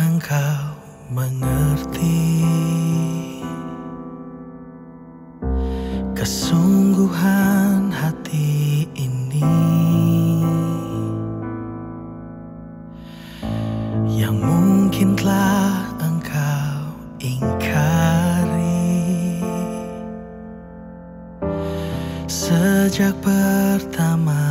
engkau mengerti. Kesungguhan hati ini Yang mungkin telah engkau ingkari. Sejak pertama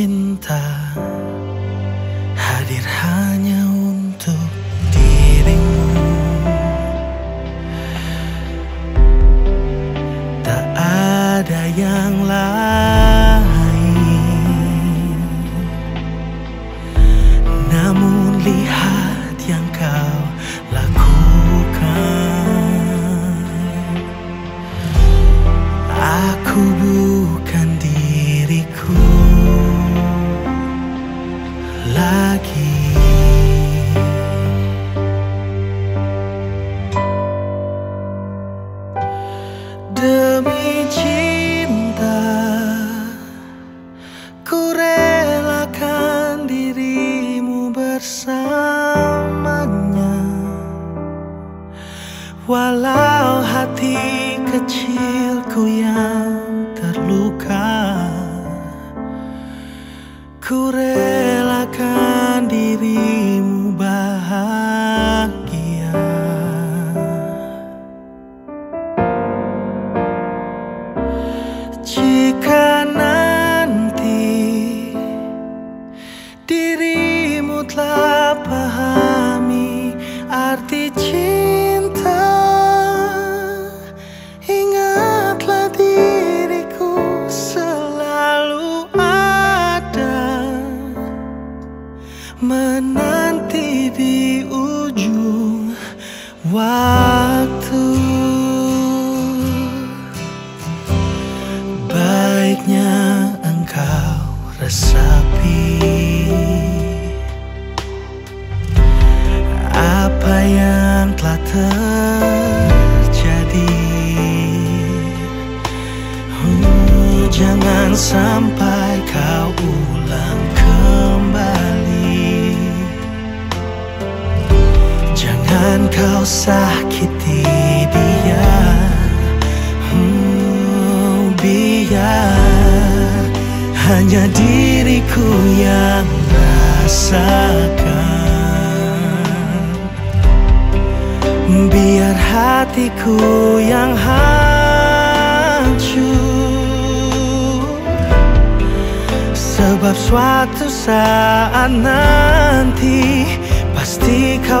Cinta hadir hanya untuk dirimu. Tak ada yang lain. Namun lihat yang kau lakukan. Aku bukan bersamanya Walau hati kecilku yang terluka Ku relakan dirimu bahagia. Jika waktu. Baiknya engkau resapi Apa yang telah terjadi. Uh, Jangan sampai kau Jangan kau sakiti dia. Hmm, Biar hanya diriku yang rasakan. Biar hatiku yang hancur. Sebab suatu saat nanti Pasti kau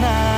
night.